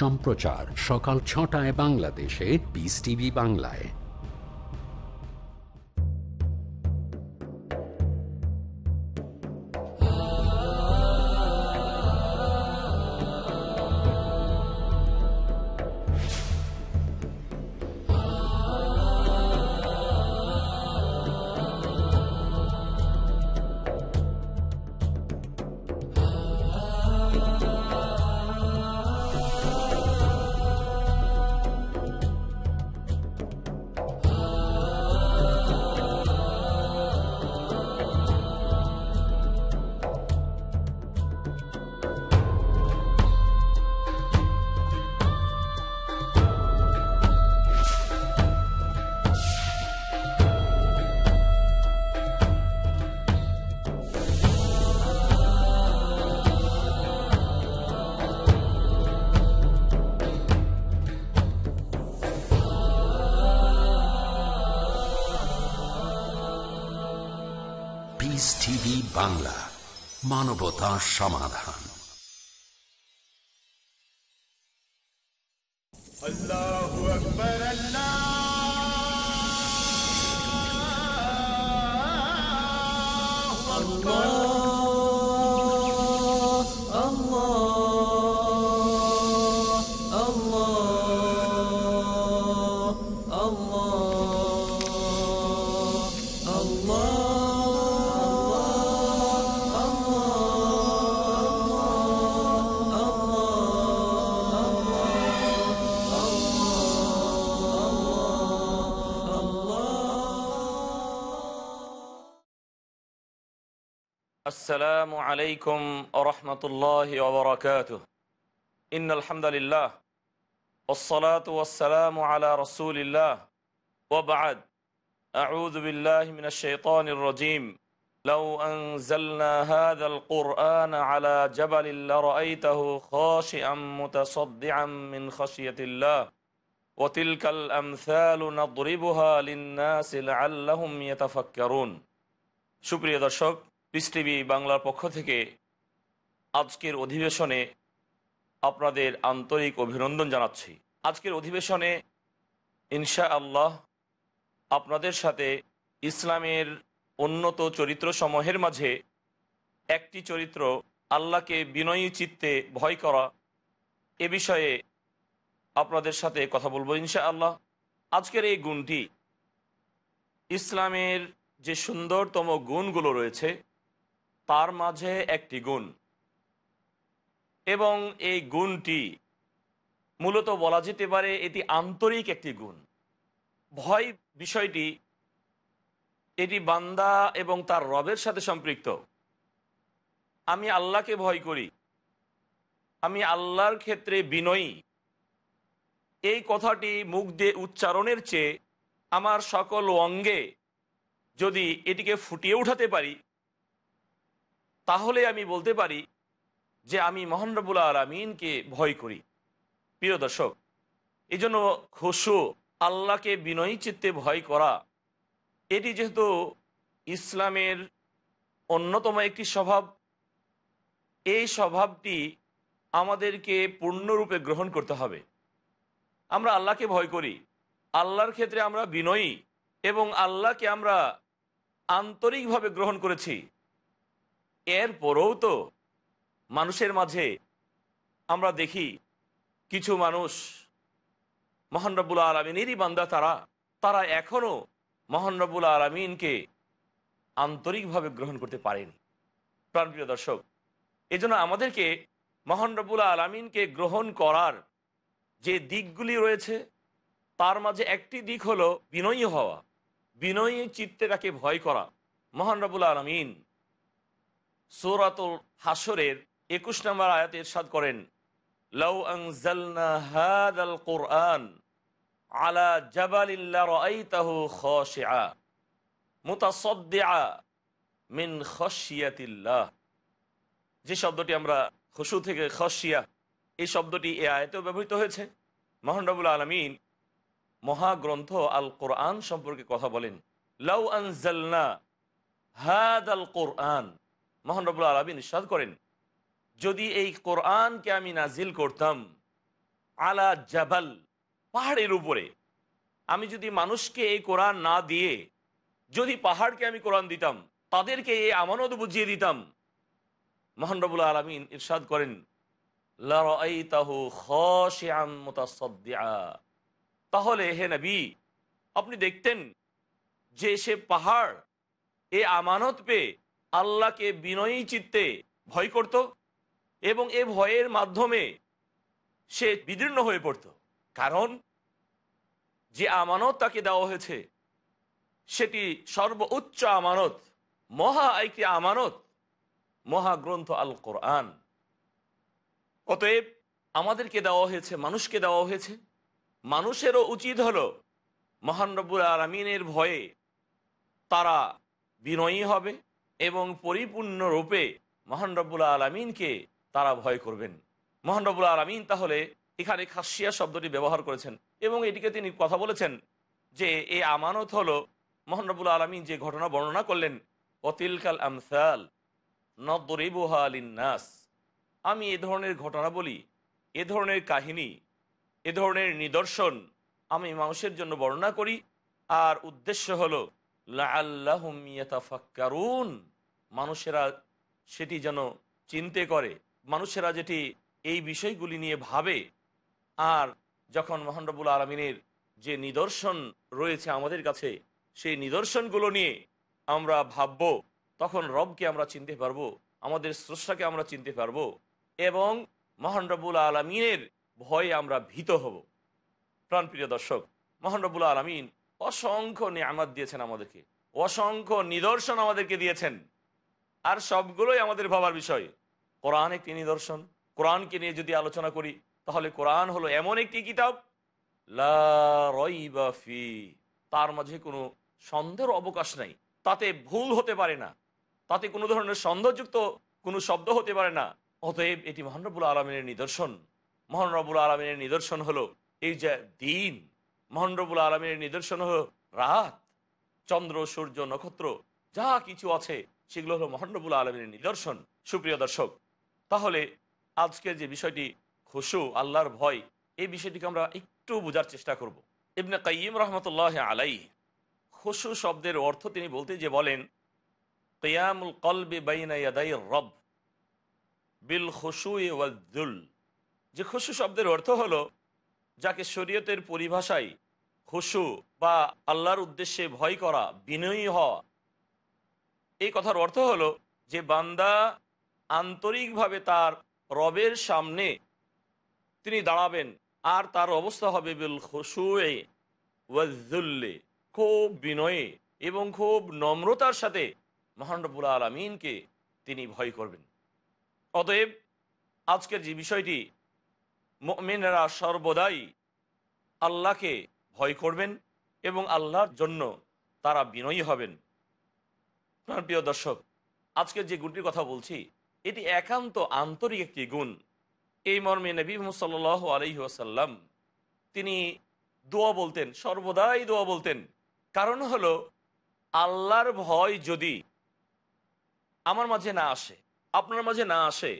সম্প্রচার সকাল ছটায় বাংলাদেশে বিস টিভি বাংলায়। বাংলা মানবতা সমাধান। السلام عليكم ورحمة الله وبركاته إن الحمد لله والصلاة والسلام على رسول الله وبعد أعوذ بالله من الشيطان الرجيم لو أنزلنا هذا القرآن على جبل لرأيته خاشعا متصدعا من خشية الله وتلك الأمثال نضربها للناس لعلهم يتفكرون সুপ্রিয় দর্শক পিস টিভি বাংলার পক্ষ থেকে আজকের অধিবেশনে আপনাদের আন্তরিক অভিনন্দন জানাচ্ছি। আজকের অধিবেশনে ইনশা আল্লাহ আপনাদের সাথে ইসলামের উন্নত চরিত্র সমূহের মাঝে একটি চরিত্র আল্লাহকে বিনয়ী চিত্তে ভয় করা এ বিষয়ে আপনাদের সাথে কথা বলব ইনশা আল্লাহ আজকের এই গুণটি ইসলামের যে সুন্দরতম গুণগুলো রয়েছে তার মাঝে একটি গুণ। এবং এই গুণটি মূলত বলা যেতে পারে এটি আন্তরিক একটি গুণ। ভয় বিষয়টি, এটি বান্দা এবং তার রবের সাথে সম্পৃক্ত। আমি আল্লাহকে ভয় করি। আমি আল্লাহর ক্ষেত্রে বিনয়ী। এই কথাটি মুখ দিয়ে উচ্চারণের চেয়ে আমার সকল অঙ্গে যদি এটিকে ফুটিয়ে উঠাতে পারি তাহলে আমি বলতে পারি যে আমি মোহানরবুল আলমিনকে ভয় করি। প্রিয় দর্শক এই জন্য খুশু, আল্লাহকে বিনয়ী চিত্তে ভয় করা, এটি যেহেতু ইসলামের অন্যতম একটি স্বভাব, এই স্বভাবটি আমাদেরকে পূর্ণরূপে গ্রহণ করতে হবে। আমরা আল্লাহকে ভয় করি, আল্লাহর ক্ষেত্রে আমরা বিনয়ী এবং আল্লাহকে আমরা আন্তরিকভাবে গ্রহণ করেছি। এর পরেও তো মানুষের মাঝে আমরা দেখি কিছু মানুষ মহান রব্বুল আলমিনেরই বান্দা তারা তারা এখনও মহান রব্বুল আলমিনকে আন্তরিকভাবে গ্রহণ করতে পারেনি। প্রাণপ্রিয় দর্শক, এজন্য আমাদেরকে মহান রব্বুল আলমিনকে গ্রহণ করার যে দিকগুলি রয়েছে, তার মাঝে একটি দিক হলো বিনয়ী হওয়া, বিনয়ী চিত্তে তাকে ভয় করা। মহান রবুল আলমিন সৌরাতুল হাসরের একুশ নম্বর আয়াত ইরশাদ করেন, লাউ আনজালনা হাদাল কোরআন আলা জাবালিল্লা মিন যে শব্দটি আমরা খুশু থেকে খসিয়া এই শব্দটি এ আয়তেও ব্যবহৃত হয়েছে। মহান রবুল আলমিন মহাগ্রন্থ আল কোরআন সম্পর্কে কথা বলেন, লাউ আনজালনা হাদ আল কোরআন মহান রবুল আলমিন ইসাদ করেন, যদি এই কোরআনকে আমি নাজিল করতাম, আলা জাবাল, পাহাড়ের উপরে, আমি যদি মানুষকে এই কোরআন না দিয়ে, যদি পাহাড়কে আমি কোরআন দিতাম, তাদেরকে এই আমানত বুঝিয়ে দিতাম মহানরবুল আলমিন ইরশাদ করেন। তাহলে হে নবী, আপনি দেখতেন যে সে পাহাড়, এ আমানত পেয়ে আল্লাহকে বিনয়ী চিত্তে ভয় করত এবং এ ভয়ের মাধ্যমে সে বিদীর্ণ হয়ে পড়ত। কারণ যে আমানত তাকে দেওয়া হয়েছে, সেটি সর্বোচ্চ আমানত, মহা একটি আমানত মহাগ্রন্থ আল কোরআন। অতএব আমাদেরকে দেওয়া হয়েছে, মানুষকে দেওয়া হয়েছে। মানুষেরও উচিত হলো মহান রব্বুল আলমিনের ভয়ে তারা বিনয়ী হবে। এবং পরিপূর্ণরূপে মহান রব্বুল আলমিনকে তারা ভয় করবেন। মহান রব্বুল আলমিন তাহলে এখানে খাসিয়া শব্দটি ব্যবহার করেছেন এবং এটিকে তিনি কথা বলেছেন যে, এ আমানত হলো মহান রব্বুল আলমিন যে ঘটনা বর্ণনা করলেন অতিলকাল আমসাল নাস আমি এ ধরনের ঘটনা বলি, এ ধরনের কাহিনী, এ ধরনের নিদর্শন আমি মানুষের জন্য বর্ণনা করি, আর উদ্দেশ্য হলো লাআল্লাহুম ইয়াতাফাক্কারুন। মানুষেরা সেটি যেন চিনতে করে, মানুষেরা যেটি এই বিষয়গুলি নিয়ে ভাবে। আর যখন মহানরবুল আলমিনের যে নিদর্শন রয়েছে আমাদের কাছে, সেই নিদর্শনগুলো নিয়ে আমরা ভাবব, তখন রবকে আমরা চিনতে পারব, আমাদের স্রষ্টাকে আমরা চিনতে পারব এবং মহান রব্বুল আলমিনের ভয়ে আমরা ভীত হব। প্রাণপ্রিয় দর্শক, মহান রব্বুল আলমিন অসংখ্য নিয়ামত দিয়েছেন আমাদেরকে, অসংখ্য নিদর্শন আমাদেরকে দিয়েছেন। আর সবগুলোই আমাদের ভাবার বিষয়। কোরআন একটি নিদর্শন। কোরআনকে নিয়ে যদি আলোচনা করি, তাহলে কোরআন হলো এমন একটি কিতাব ফি। তার মাঝে কোনো সন্দেহের অবকাশ নাই। তাতে ভুল হতে পারে না। তাতে কোনো ধরনের সন্দেহযুক্ত কোনো শব্দ হতে পারে না। অতএব এটি মহানরবুল আলমিনের নিদর্শন। মহানরবুল আলমিনের নিদর্শন হলো এই যে দিন। মহানরবুল আলমিনের নিদর্শন হলো রাত, চন্দ্র, সূর্য, নক্ষত্র, যা কিছু আছে, সেগুলো হলো মহানরবুল আলমিনের নিদর্শন। সুপ্রিয় দর্শক, তাহলে আজকের যে বিষয়টি, খুশু, আল্লাহর ভয়, এই বিষয়টিকে আমরা একটু বোঝার চেষ্টা করব। ইবনে কাইম রহমতুল্লাহ আলাই খুশু শব্দের অর্থ তিনি বলতে যে বলেন, কিয়ামুল কলবে বাইনা ইয়াদাই রব বিল খুশু ওয়াজুল যে খুশু শব্দের অর্থ হলো যাকে শরীয়তের পরিভাষায় খুশু বা আল্লাহর উদ্দেশ্যে ভয় করা, বিনয়ী হওয়া। এই কথার অর্থ হলো যে বান্দা আন্তরিকভাবে তার রবের সামনে তিনি দাঁড়াবেন, আর তার অবস্থা হবে বিল খুশুয়ে ওয়াজুল্লে খুব বিনয়ে এবং খুব নম্রতার সাথে মহান রব্বুল আলমিনকে তিনি ভয় করবেন। অতএব আজকের যে বিষয়টি মেনেরা সর্বদাই আল্লাহকে ভয় করবেন এবং আল্লাহর জন্য তারা বিনয়ী হবেন। প্রিয় দর্শক আজকের যে গুণটির কথা বলছি, এটি একান্ত আন্তরিক একটি গুণ। এই মর্মে নবী সাল আলহি তিনি দোয়া বলতেন, সর্বদাই দোয়া বলতেন। কারণ হলো, আল্লাহর ভয় যদি আমার মাঝে না আসে, আপনার মাঝে না আসে,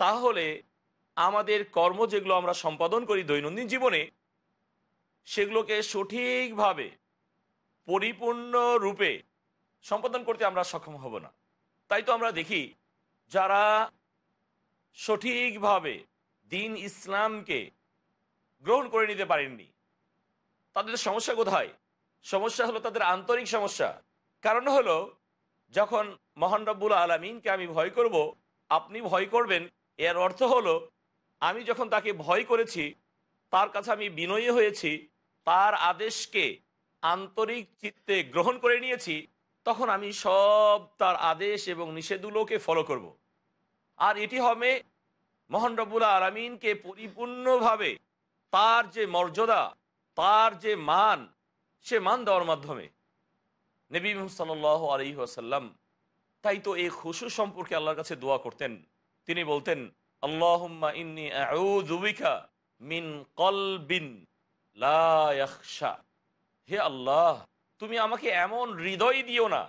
তাহলে আমাদের কর্ম যেগুলো আমরা সম্পাদন করি দৈনন্দিন জীবনে, সেগুলোকে সঠিকভাবে, পরিপূর্ণ রূপে সম্পাদন করতে আমরা সক্ষম হব না। তাই তো আমরা দেখি, যারা সঠিকভাবে দিন ইসলামকে গ্রহণ করে নিতে পারেননি, তাদের সমস্যা কোথায়? সমস্যা হলো তাদের আন্তরিক সমস্যা। কারণ হলো, যখন মহান রব্বুল আলমিনকে আমি ভয় করব, আপনি ভয় করবেন, এর অর্থ হলো আমি যখন তাকে ভয় করেছি, তার কাছে আমি বিনয়ী হয়েছি, তার আদেশকে আন্তরিক চিত্তে গ্রহণ করে নিয়েছি, তখন আমি সব তার আদেশ এবং নিষেধগুলোকে ফলো করব। আর এটি হবে মোহন রব্বুল্লা আলমিনকে পরিপূর্ণভাবে তার যে মর্যাদা, তার যে মান, সে মান দেওয়ার মাধ্যমে নবী সাল আলী আসাল্লাম তাই তো এই খুশু সম্পর্কে আল্লাহর কাছে দোয়া করতেন তিনি বলতেন ইন্নি মিন লা হে আল্লাহ, তুমি আমাকে এমন হৃদয় দিও না,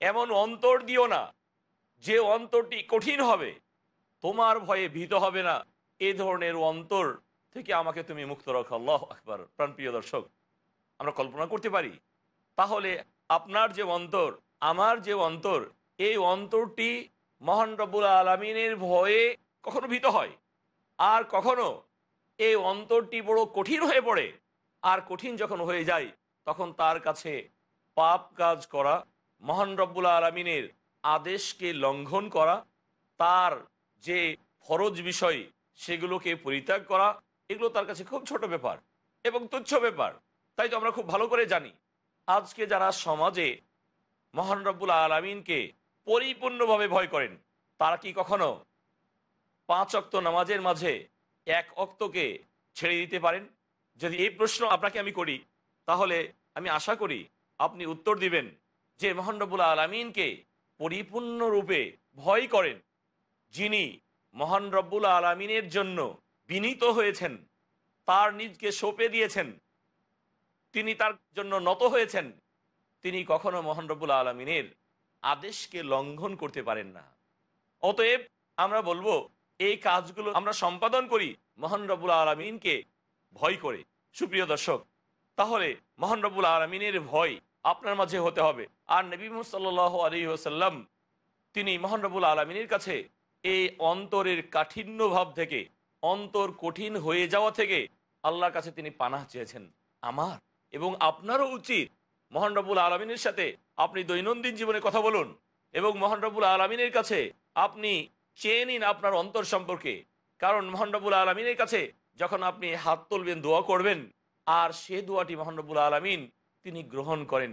এমন অন্তর দিও না যে অন্তরটি কঠিন হবে। তোমার ভয়ে ভীত হবে না। এ ধরনের অন্তর থেকে আমাকে তুমি মুক্ত রাখো। আল্লাহ আকবর। প্রাণপ্রিয় দর্শক, আমরা কল্পনা করতে পারি, তাহলে আপনার যে অন্তর, আমার যে অন্তর, এই অন্তরটি মহান রব্বুল আলমিনের ভয়ে কখনো ভীত হয়, আর কখনো এই অন্তরটি বড় কঠিন হয়ে পড়ে। আর কঠিন যখন হয়ে যায়, তখন তার কাছে পাপ কাজ করা, মহান রব্বুল আলমিনের আদেশকে লঙ্ঘন করা, তার যে ফরজ বিষয় সেগুলোকে পরিত্যাগ করা, এগুলো তার কাছে খুব ছোট ব্যাপার এবং তুচ্ছ ব্যাপার। তাই তো আমরা খুব ভালো করে জানি, আজকে যারা সমাজে মহান রব্বুল আলমিনকে পরিপূর্ণভাবে ভয় করেন, তারা কি কখনো পাঁচ অক্ত নামাজের মাঝে এক অক্তকে ছেড়ে দিতে পারেন? যদি এই প্রশ্ন আপনাকে আমি করি, তাহলে আমি আশা করি আপনি উত্তর দিবেন যে মহান রব্বুল আলমিনকে পরিপূর্ণরূপে ভয় করেন যিনি মহান রব্বুল আলমিনের জন্য বিনীত হয়েছেন, তার নিজকে সঁপে দিয়েছেন, তিনি তার জন্য নত হয়েছেন, তিনি কখনো মহান রব্বুল আলমিনের আদেশকে লঙ্ঘন করতে পারেন না। অতএব আমরা বলব এই কাজগুলো আমরা সম্পাদন করি মহান রব্বুল আলমিনকে ভয় করে। সুপ্রিয় দর্শক, তাহলে মহান রব্বুল আলমিনের ভয় আপনার মাঝে হতে হবে। আর নবী সাল্লাহ আলী ওসাল্লাম তিনি মহান রব্বুল আলমিনের কাছে এই অন্তরের কাঠিন্য ভাব থেকে, অন্তর কঠিন হয়ে যাওয়া থেকে আল্লাহর কাছে তিনি পানাহ চেয়েছেন। আমার এবং আপনারও উচিত মহান রব্বুল আলমিনের সাথে আপনি দৈনন্দিন জীবনে কথা বলুন এবং মহান রব্বুল আলমিনের কাছে আপনি চেয়ে নিন আপনার অন্তর সম্পর্কে। কারণ মহান রব্বুল আলমিনের কাছে যখন আপনি হাত তুলবেন, দোয়া করবেন, আর সে দোয়াটি মহান রব্বুল আলমিন তিনি গ্রহণ করেন।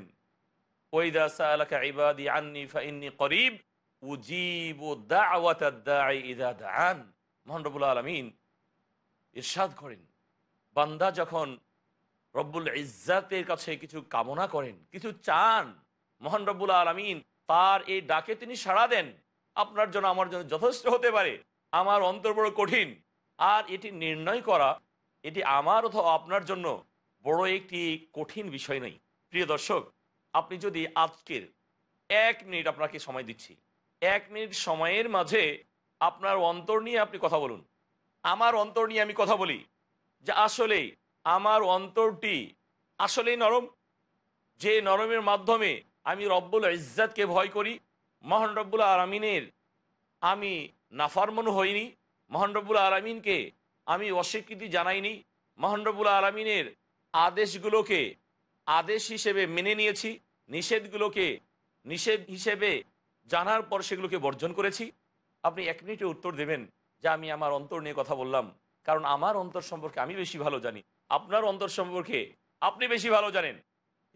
ওইদা সালাকা ইবাদি আন্নি ফাইন্নি করিব, উজিবু দাওয়াত দাঈ ইদা দাআন। মহান রব্বুল আলমিন ইরশাদ করেন। বান্দা যখন রব্বুল ইজ্জাতের কাছে কিছু কামনা করেন, কিছু চান, মহান রব্বুল আলমিন তার এই ডাকে তিনি সাড়া দেন। আপনার জন্য, আমার জন্য যথেষ্ট হতে পারে। আমার অন্তর বড় কঠিন। আর এটি নির্ণয় করা, এটি আমার অথবা আপনার জন্য বড় একটি কঠিন বিষয় নেই প্রিয় দর্শক, আপনি যদি আজকের এক মিনিট আপনাকে সময় দিচ্ছি, এক মিনিট সময়ের মাঝে আপনার অন্তর নিয়ে আপনি কথা বলুন। আমার অন্তর নিয়ে আমি কথা বলি যে আসলে আমার অন্তরটি আসলেই নরম। যে নরমের মাধ্যমে আমি রব্বুল ইজ্জাতকে ভয় করি মহান রব্বুল আলমিনের আমি নাফারমন হইনি, মহান রব্বুল আলমিনকে আমি অস্বীকৃতি জানাইনি, মহান রব্বুল আলমিনের আদেশগুলোকে আদেশ হিসেবে মেনে নিয়েছি, নিষেধগুলোকে নিষেধ হিসেবে জানার পর সেগুলোকে বর্জন করেছি। আপনি এক মিনিটে উত্তর দেবেন যে আমি আমার অন্তর নিয়ে কথা বললাম, কারণ আমার অন্তর সম্পর্কে আমি বেশি ভালো জানি। আপনার অন্তর সম্পর্কে আপনি বেশি ভালো জানেন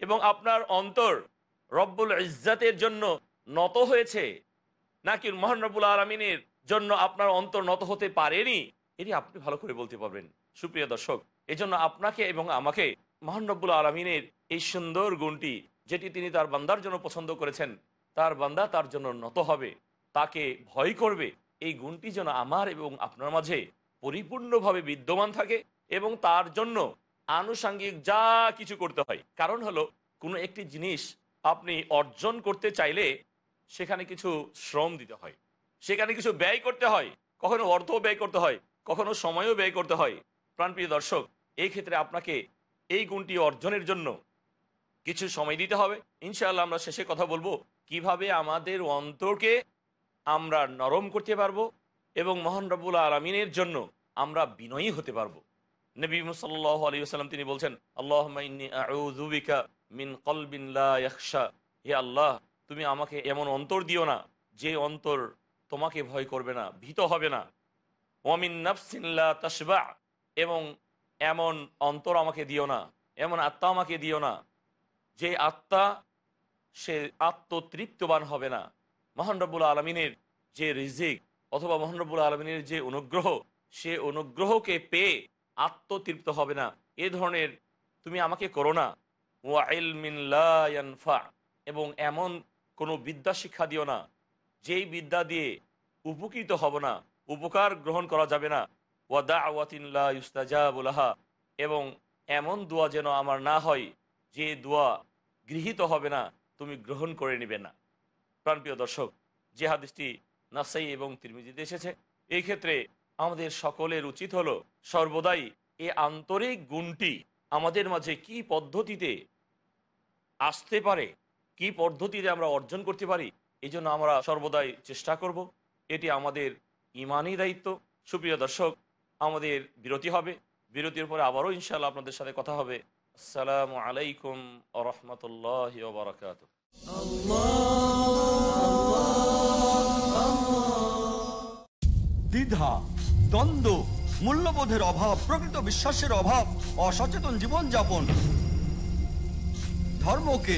এবং আপনার অন্তর রব্বুল ইজ্জাতের জন্য নত হয়েছে? নাকি মহান রব্বুল আলমিনের জন্য আপনার অন্তর নত হতে পারেনি? এটি আপনি ভালো করে বলতে পারবেন। সুপ্রিয় দর্শক, এজন্য আপনাকে এবং আমাকে মহান রব্বুল আলমিনের এই সুন্দর গুণটি, যেটি তিনি তার বান্দার জন্য পছন্দ করেছেন, তার বান্দা তার জন্য নত হবে, তাকে ভয় করবে, এই গুণটি যেন আমার এবং আপনার মাঝে পরিপূর্ণভাবে বিদ্যমান থাকে এবং তার জন্য আনুষাঙ্গিক যা কিছু করতে হয়। কারণ হলো, কোনো একটি জিনিস আপনি অর্জন করতে চাইলে সেখানে কিছু শ্রম দিতে হয়। সেখানে কিছু ব্যয় করতে হয়। কখনো অর্থ ব্যয় করতে হয়, কখনো সময়ও ব্যয় করতে হয়। প্রাণপ্রিয় দর্শক, এই ক্ষেত্রে আপনাকে এই গুণটি অর্জনের জন্য কিছু সময় দিতে হবে। ইনশাআল্লাহ আমরা শেষে কথা বলব, কীভাবে আমাদের অন্তরকে আমরা নরম করতে পারব এবং মহান রব্বুল আলমিনের জন্য আমরা বিনয়ী হতে পারব। নবী সাল্লাহ আলী আসাল্লাম তিনি বলছেন আল্লাহ মিন কলবিন হে আল্লাহ তুমি আমাকে এমন অন্তর দিও না, যে অন্তর তোমাকে ভয় করবে না, ভীত হবে না। ওয়ামিন নাফসিল্লা তসবা এবং এমন অন্তর আমাকে দিও না, এমন আত্মা আমাকে দিও না, যে আত্মা সে আত্মতৃপ্তবান হবে না। মহান রব্বুল আলমিনের যে রিজিক অথবা মহান রব্বুল আলমিনের যে অনুগ্রহ, সে অনুগ্রহকে পেয়ে আত্মতৃপ্ত হবে না। এ ধরনের তুমি আমাকে করো না। ওয়াইলমিনফা এবং এমন কোনো বিদ্যা শিক্ষা দিও না। যেই বিদ্যা দিয়ে উপকৃত হব না, উপকার গ্রহণ করা যাবে না। ওয়াদা আওয়াতিল্লা ইউস্তাজাবুলাহা এবং এমন দোয়া যেন আমার না হয়, যে দোয়া গৃহীত হবে না, তুমি গ্রহণ করে নিবে না। প্রাণপ্রিয় দর্শক, যে হাদিসটি নাসাই এবং তিরমিজিতে এসেছে, এই ক্ষেত্রে আমাদের সকলের উচিত হলো সর্বদাই এই আন্তরিক গুণটি আমাদের মাঝে কি পদ্ধতিতে আসতে পারে কি পদ্ধতিতে আমরা অর্জন করতে পারি, এই জন্য আমরা সর্বদাই চেষ্টা করব। এটি আমাদের ইমানই দায়িত্ব। সুপ্রিয় দর্শক, আমাদের বিরতি হবে। বিরতির পরে আবারও ইনশাল্লাহ আপনাদের সাথে কথা হবে। আসসালামু আলাইকুম রহমতুল্লাহ বারকাত দ্বিধা, দ্বন্দ্ব, মূল্যবোধের অভাব, প্রকৃত বিশ্বাসের অভাব, অসচেতন জীবনযাপন। ধর্মকে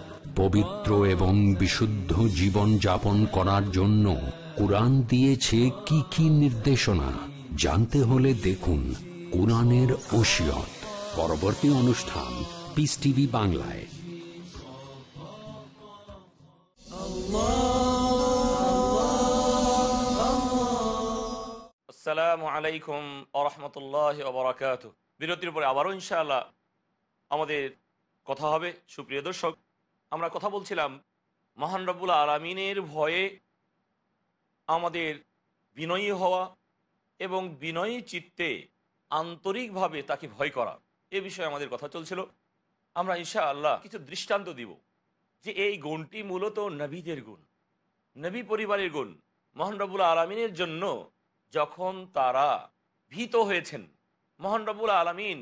পবিত্র এবং বিশুদ্ধ জীবন যাপন করার জন্য কোরআন দিয়েছে কি কি নির্দেশনা? জানতে হলে দেখুন কোরআনের ওসিয়ত। পরবর্তী অনুষ্ঠান পিস টিভি বাংলায়। আসসালামু আলাইকুম আরহামতুল্লাহ বিরতির পরে আবারও ইনশাআল্লাহ আমাদের কথা হবে। সুপ্রিয় দর্শক আমরা কথা বলছিলাম, মহান রব্বুল আলমিনের ভয়ে আমাদের বিনয়ী হওয়া এবং বিনয়ী চিত্তে আন্তরিকভাবে তাকে ভয় করা, এ বিষয়ে আমাদের কথা চলছিল। আমরা ইনশা আল্লাহ কিছু দৃষ্টান্ত দিব যে এই গুণটি মূলত নবীদের গুণ, নবী পরিবারের গুণ। মহান রব্বুল আলমিনের জন্য যখন তারা ভীত হয়েছেন, মহান রব্বুল আলমিন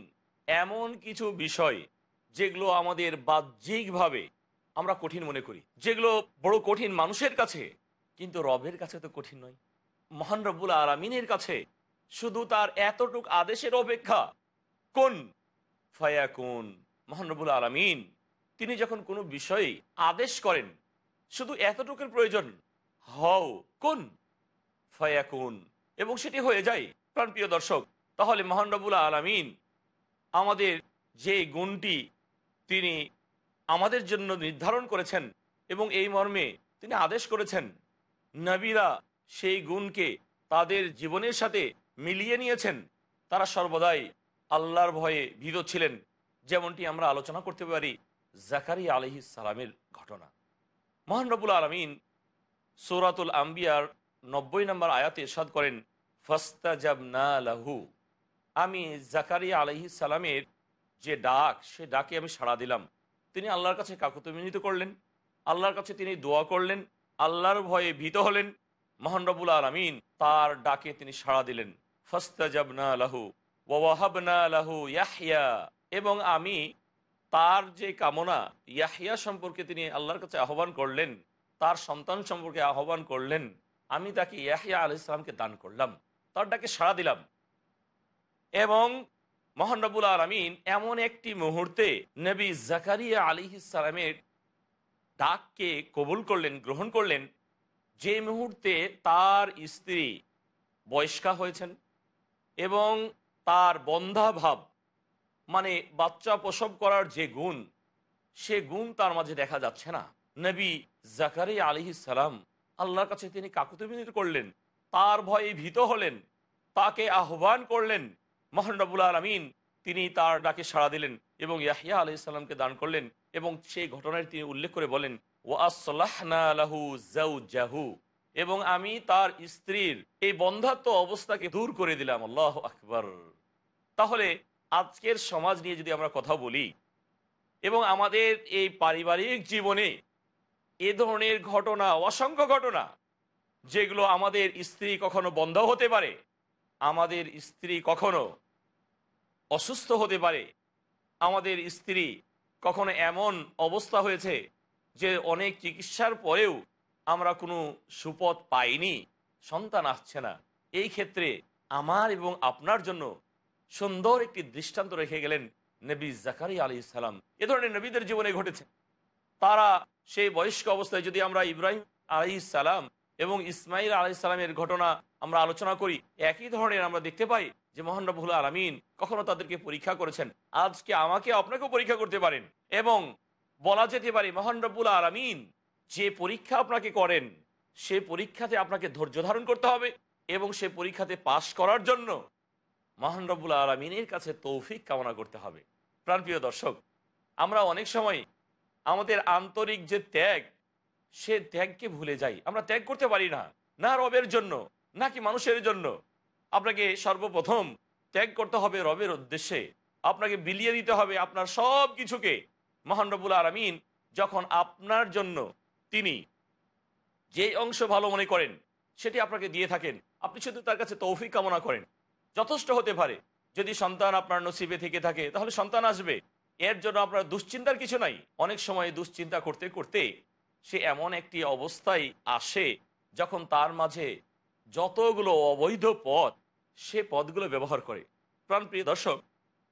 এমন কিছু বিষয় যেগুলো আমাদের বাহ্যিকভাবে আমরা কঠিন মনে করি। যেগুলো বড় কঠিন মানুষের কাছে, কিন্তু রবের কাছে তো কঠিন নয়। মহান রব্বুল আলমিনের কাছে শুধু তার এতটুক আদেশের অপেক্ষা। কোন? ফায়াকুন। মহান রব্বুল আলমিন, তিনি যখন কোনো বিষয়ে আদেশ করেন, শুধু এতটুকুর প্রয়োজন। হও, কোন? ফায়াকুন। এবং সেটি হয়ে যায়। প্রাণপ্রিয় দর্শক, তাহলে মহান রবুল আলমিন আমাদের যে গুণটি তিনি আমাদের জন্য নির্ধারণ করেছেন এবং এই মর্মে তিনি আদেশ করেছেন, নবীরা সেই গুণকে তাদের জীবনের সাথে মিলিয়ে নিয়েছেন। তারা সর্বদাই আল্লাহর ভয়ে ভীত ছিলেন, যেমনটি আমরা আলোচনা করতে পারি জাকারি আলহি সালামের ঘটনা। মহান রবুল আলমিন সৌরাতুল আম্বিয়ার নব্বই নম্বর আয়াতে ইরশাদ করেন, ফাস্তাজাবনা লাহু। আমি জাকারিয়া আলহি সালামের যে ডাক, সে ডাকে আমি সাড়া দিলাম। তিনি আল্লাহর কাছে কাকুতি মিনিত করলেন, আল্লাহর কাছে তিনি দোয়া করলেন, আল্লাহর ভয়ে ভীত হলেন। মহান রবুল আলমিন তার ডাকে তিনি সাড়া দিলেন, ফাস্তাজাবনা লাহু ওয়াহাবনা লাহু ইয়াহিয়া এবং আমি তার যে কামনা ইয়াহিয়া সম্পর্কে তিনি আল্লাহর কাছে আহ্বান করলেন, তার সন্তান সম্পর্কে আহ্বান করলেন, আমি তাকে ইয়াহিয়া আল ইসলামকে দান করলাম, তার ডাকে সাড়া দিলাম। এবং মহান রবুল আলমিন এমন একটি মুহূর্তে নবী জাকারিয়া আলী ইসালামের ডাককে কবুল করলেন, গ্রহণ করলেন, যে মুহূর্তে তার স্ত্রী বয়স্কা হয়েছেন এবং তার বন্ধাভাব মানে বাচ্চা প্রসব করার যে গুণ, সে গুণ তার মাঝে দেখা যাচ্ছে না। নবী জাকারি আলী সালাম আল্লাহর কাছে তিনি কাকুতি করলেন, তার ভয়ে ভীত হলেন, তাকে আহ্বান করলেন মহানবুল আলমিন তিনি তার ডাকে সাড়া দিলেন এবং ইয়াহিয়া আলি ইসলামকে দান করলেন এবং সেই ঘটনার তিনি উল্লেখ করে বলেন ও জাহু এবং আমি তার স্ত্রীর এই বন্ধাত্ম অবস্থাকে দূর করে দিলাম। আল্লাহ আকবর। তাহলে আজকের সমাজ নিয়ে যদি আমরা কথা বলি এবং আমাদের এই পারিবারিক জীবনে এ ধরনের ঘটনা, অসংখ্য ঘটনা, যেগুলো আমাদের স্ত্রী কখনো বন্ধ হতে পারে আমাদের স্ত্রী কখনো অসুস্থ হতে পারে? আমাদের স্ত্রী কখনো এমন অবস্থা হয়েছে যে অনেক চিকিৎসার পরেও আমরা কোনো সুপথ পাইনি? সন্তান আসছে না। এই ক্ষেত্রে আমার এবং আপনার জন্য সুন্দর একটি দৃষ্টান্ত রেখে গেলেন নবী জাকারি আলী সালাম। এ ধরনের নবীদের জীবনে ঘটেছে। তারা সেই বয়স্ক অবস্থায় যদি আমরা ইব্রাহিম আলী সালাম এবং ইসমাইল আলী সালামের ঘটনা আমরা আলোচনা করি, একই ধরনের আমরা দেখতে পাই যে মোহানবুল আলমিন কখনো তাদেরকে পরীক্ষা করেছেন। আজকে আমাকে আপনাকেও পরীক্ষা করতে পারেন এবং বলা যেতে পারে মোহানরবুল আলমিন যে পরীক্ষা আপনাকে করেন, সে পরীক্ষাতে আপনাকে ধৈর্য ধারণ করতে হবে এবং সে পরীক্ষাতে পাশ করার জন্য মহান রব্বুল আলমিনের কাছে তৌফিক কামনা করতে হবে। প্রাণপ্রিয় দর্শক, আমরা অনেক সময় আমাদের আন্তরিক যে ত্যাগ সে ত্যাগকে ভুলে যাই। আমরা ত্যাগ করতে পারি না। না রবের জন্য, নাকি মানুষের জন্য। আপনাকে সর্বপ্রথম ত্যাগ করতে হবে রবের উদ্দেশ্যে। আপনাকে বিলিয়ে দিতে হবে আপনার সব কিছুকে মহান রব্বুল আলমিন যখন আপনার জন্য তিনি যে অংশ ভালো মনে করেন, সেটি আপনাকে দিয়ে থাকেন। আপনি শুধু তার কাছে তৌফিক কামনা করেন। যথেষ্ট হতে পারে। যদি সন্তান আপনার নসিবে থেকে থাকে, তাহলে সন্তান আসবে। এর জন্য আপনার দুশ্চিন্তার কিছু নাই। অনেক সময় দুশ্চিন্তা করতে করতে সে এমন একটি অবস্থায় আসে যখন তার মাঝে যতগুলো অবৈধ পথ সে পদগুলো ব্যবহার করে। প্রাণপ্রিয় দর্শক,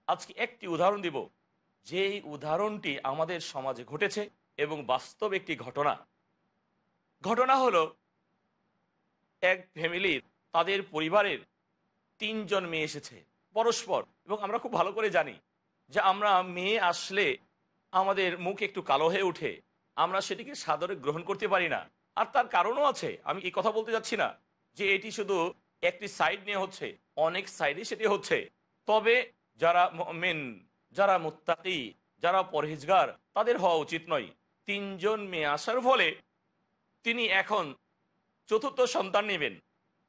আজকে একটি উদাহরণ দিব। যেই উদাহরণটি আমাদের সমাজে ঘটেছে এবং বাস্তব একটি ঘটনা। ঘটনা হলো, এক ফ্যামিলির, তাদের পরিবারের তিনজন মেয়ে এসেছে, পরস্পর। এবং আমরা খুব ভালো করে জানি যে আমরা মেয়ে আসলে আমাদের মুখ একটু কালো হয়ে ওঠে। আমরা সেটিকে সাদরে গ্রহণ করতে পারি না। আর তার কারণও আছে, আমি এই কথা বলতে যাচ্ছি না যে এটি শুধু একটি সাইড নিয়ে হচ্ছে, অনেক সাইডে সেটি হচ্ছে। তবে যারা মেন যারা মুত্তাকি, যারা পরহেজগার, তাদের হওয়া উচিত নয়। তিনজন মেয়ে আসার ফলে তিনি এখন চতুর্থ সন্তান নেবেন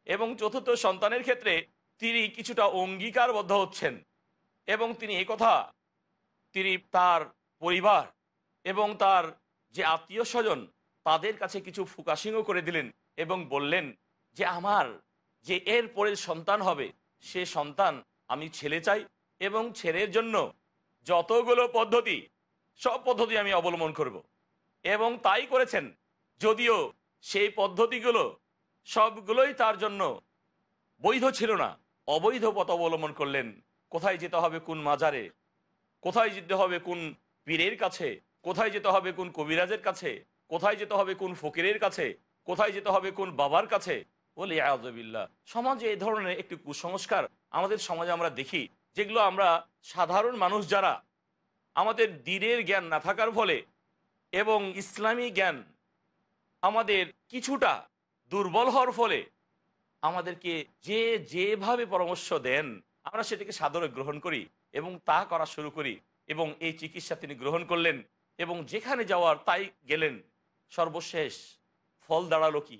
এবং চতুর্থ সন্তানের ক্ষেত্রে তিনি কিছুটা অঙ্গীকারবদ্ধ হচ্ছেন এবং তিনি কথা তিনি তার পরিবার এবং তার যে আত্মীয় স্বজন তাদের কাছে কিছু ফুকাসিংও করে দিলেন এবং বললেন যে আমার, যে এর পরের সন্তান হবে, সে সন্তান আমি ছেলে চাই এবং ছেলের জন্য যতগুলো পদ্ধতি, সব পদ্ধতি আমি অবলম্বন করব। এবং তাই করেছেন। যদিও সেই পদ্ধতিগুলো সবগুলোই তার জন্য বৈধ ছিল না। অবৈধ পথ অবলম্বন করলেন। কোথায় যেতে হবে কোন মাজারে? কোথায় যেতে হবে কোন পীরের কাছে? কোথায় যেতে হবে কোন কবিরাজের কাছে? কোথায় যেতে হবে কোন ফকিরের কাছে? কোথায় যেতে হবে কোন বাবার কাছে? বলে আয়াজবিল্লা সমাজে এই ধরনের একটি কুসংস্কার আমাদের সমাজে আমরা দেখি, যেগুলো আমরা সাধারণ মানুষ যারা, আমাদের দিনের জ্ঞান না থাকার ফলে এবং ইসলামী জ্ঞান আমাদের কিছুটা দুর্বল হওয়ার ফলে আমাদেরকে যে যেভাবে পরামর্শ দেন, আমরা সেটাকে সাদরে গ্রহণ করি এবং তা করা শুরু করি এবং এই চিকিৎসা তিনি গ্রহণ করলেন। এবং যেখানে যাওয়ার তাই গেলেন সর্বশেষ। ফল দাঁড়াল কি?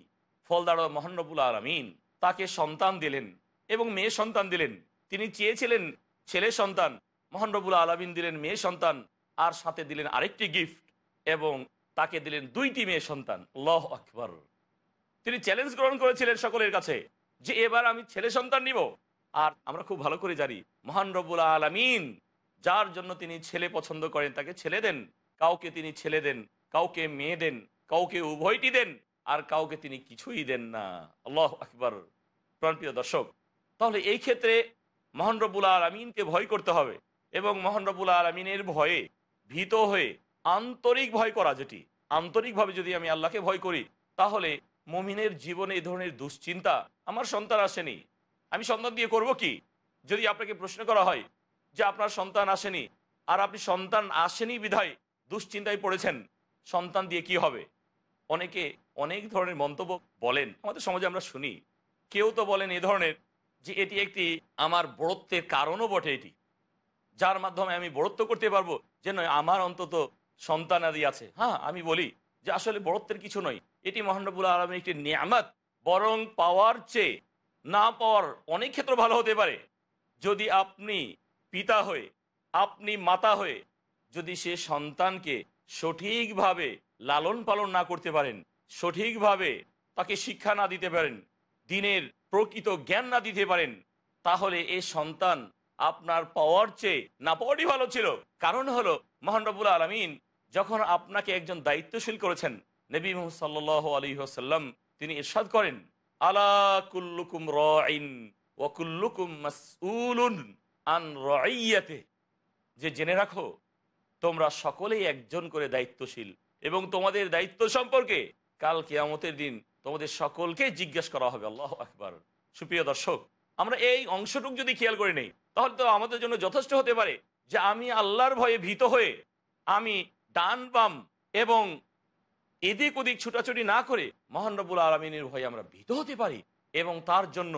ফল দাঁড়াল মহানবুল আলমিন। তাকে সন্তান দিলেন এবং মেয়ে সন্তান দিলেন। তিনি চেয়েছিলেন ছেলে সন্তান মহানবুল আলমিন দিলেন মেয়ে সন্তান, আর সাথে দিলেন আরেকটি গিফট এবং তাকে দিলেন দুইটি মেয়ে সন্তান। লহ আকবর। তিনি চ্যালেঞ্জ গ্রহণ করেছিলেন সকলের কাছে যে এবার আমি ছেলে সন্তান নিব। আর আমরা খুব ভালো করে জানি মহান রব্বুল আলমিন যার জন্য তিনি ছেলে পছন্দ করেন, তাকে ছেলে দেন। কাউকে তিনি ছেলে দেন, কাউকে মেয়ে দেন, কাউকে উভয়টি দেন, আর কাউকে তিনি কিছুই দেন না। আল্লাহ আকবর। প্রাণপ্রিয় দর্শক, তাহলে এই ক্ষেত্রে মহান রব্বুল আলমিনকে ভয় করতে হবে এবং মহান রব্বুল আলমিনের ভয়ে ভীত হয়ে আন্তরিক ভয় করা যেটি, আন্তরিকভাবে যদি আমি আল্লাহকে ভয় করি, তাহলে মমিনের জীবনে এই ধরনের দুশ্চিন্তা আমার সন্তান আসেনি। আমি সন্তান দিয়ে করব কি? যদি আপনাকে প্রশ্ন করা হয় যে আপনার সন্তান আসেনি, আর আপনি সন্তান আসেনি বিধায় দুশ্চিন্তায় পড়েছেন, সন্তান দিয়ে কি হবে? অনেকে অনেক ধরনের মন্তব্য বলেন, আমাদের সমাজে আমরা শুনি। কেউ তো বলেন এ ধরনের যে এটি একটি আমার বড়ত্বের কারণও বটে এটি। যার মাধ্যমে আমি বড়ত্ব করতে পারব, যে নয়, আমার অন্তত সন্তানাদি আছে। হ্যাঁ আমি বলি যে আসলে বড়ত্বের কিছু নয়। এটি মহানবুল আলমের একটি নিয়ামত, বরং পাওয়ার চেয়ে না পাওয়ার অনেক ক্ষেত্র ভালো হতে পারে। যদি আপনি পিতা হয়ে, আপনি মাতা হয়ে যদি সে সন্তানকে সঠিকভাবে লালন পালন না করতে পারেন, সঠিকভাবে তাকে শিক্ষা না দিতে পারেন, দিনের প্রকৃত জ্ঞান না দিতে পারেন, তাহলে এ সন্তান আপনার পাওয়ার চেয়ে না পাওয়ারই ভালো ছিল। কারণ হলো মহানবুল আলমিন যখন আপনাকে একজন দায়িত্বশীল করেছেন, নবী মোহাম্মদ সাল্লাহ আলী সাল্লাম তিনি ইরশাদ করেন, আলা কুল্লুকুম রাইন ওয়াকুল্লুকুম আন রাইয়াতে যে জেনে রাখো তোমরা সকলেই একজন করে দায়িত্বশীল এবং তোমাদের দায়িত্ব সম্পর্কে কাল কিয়ামতের দিন তোমাদের সকলকে জিজ্ঞেস করা হবে, আল্লাহ আকবার। সুপ্রিয় দর্শক, আমরা এই অংশটুক যদি খেয়াল করে নেই, তাহলে তো আমাদের জন্য যথেষ্ট হতে পারে যে আমি আল্লাহর ভয়ে ভীত হয়ে আমি ডান বাম এবং এদিক ওদিক ছুটাছুটি না করে মহানবুল আলমিনের ভয়ে আমরা ভীত হতে পারি এবং তার জন্য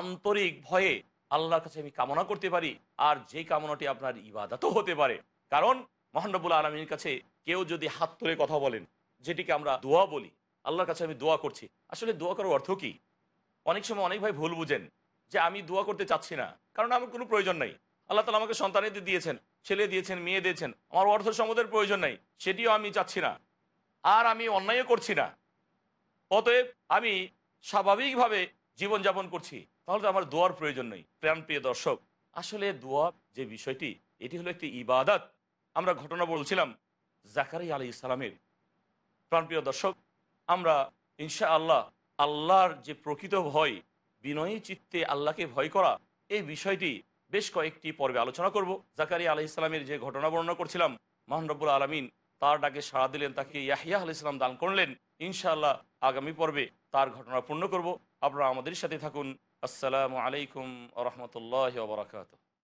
আন্তরিক ভয়ে আল্লাহর কাছে আমি কামনা করতে পারি, আর যে কামনাটি আপনার ইবাদতও হতে পারে। কারণ মহানবুল আলমীর কাছে কেউ যদি হাত তুলে কথা বলেন, যেটিকে আমরা দোয়া বলি, আল্লাহর কাছে আমি দোয়া করছি। আসলে দোয়া করার অর্থ কি? অনেক সময় অনেক ভাই ভুল বুঝেন যে আমি দোয়া করতে চাচ্ছি না, কারণ আমার কোনো প্রয়োজন নাই। আল্লাহ তালা আমাকে সন্তানেদের দিয়েছেন, ছেলে দিয়েছেন, মেয়ে দিয়েছেন, আমার অর্থ সম্পদের প্রয়োজন নাই, সেটিও আমি চাচ্ছি না। আর আমি অন্যায়ও করছি না। অতএব আমি স্বাভাবিকভাবে জীবনযাপন করছি, তাহলে তো আমার দোয়ার প্রয়োজন নেই। প্রাণ প্রিয় দর্শক, আসলে দোয়া যে বিষয়টি, এটি হলো একটি ইবাদত। আমরা ঘটনা বলছিলাম জাকারি আলী ইসলামের প্রাণপ্রিয় দর্শক, আমরা ইনশা আল্লাহ আল্লাহর যে প্রকৃত ভয়, বিনয়ী চিত্তে আল্লাহকে ভয় করা, এই বিষয়টি বেশ কয়েকটি পর্বে আলোচনা করব। জাকারি আলহ ইসলামের যে ঘটনা বর্ণনা করছিলাম মহানরবুল আলমিন তার ডাকে সাড়া দিলেন, তাকে ইয়াহিয়া আল ইসলাম দান করলেন। ইনশাআল্লাহ আগামী পর্বে তার ঘটনা পূর্ণ করব। আপনারা আমাদের সাথে থাকুন। আসসালামু আলাইকুম রহমতুল্লাহ বরাকাত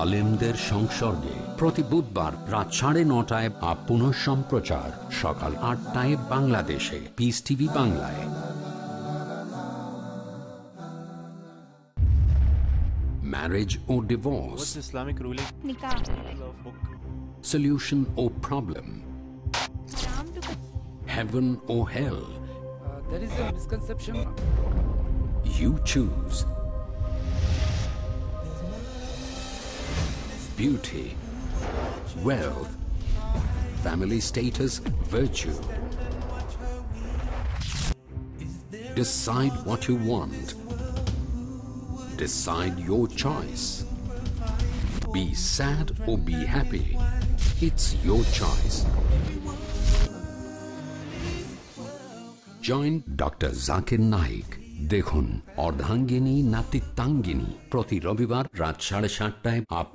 আলেমদের সংসর্গে প্রতি বুধবার রাত সাড়ে নটায় আপ পুনঃ সম্প্রচার সকাল আটটায় বাংলাদেশে পিস টিভি বাংলায় marriage or divorce, Islamic ruling? Nikah. solution or problem, Islam to heaven or hell. there is a misconception. You choose. Beauty, wealth, family status, virtue. Decide what you want. Decide your choice. Be sad or be happy. It's your choice. Join doctor Zakir Naik দেখুন অর্ধাঙ্গিনী নাতিত্বাঙ্গিনী প্রতি রবিবার রাত সাড়ে সাতটায় up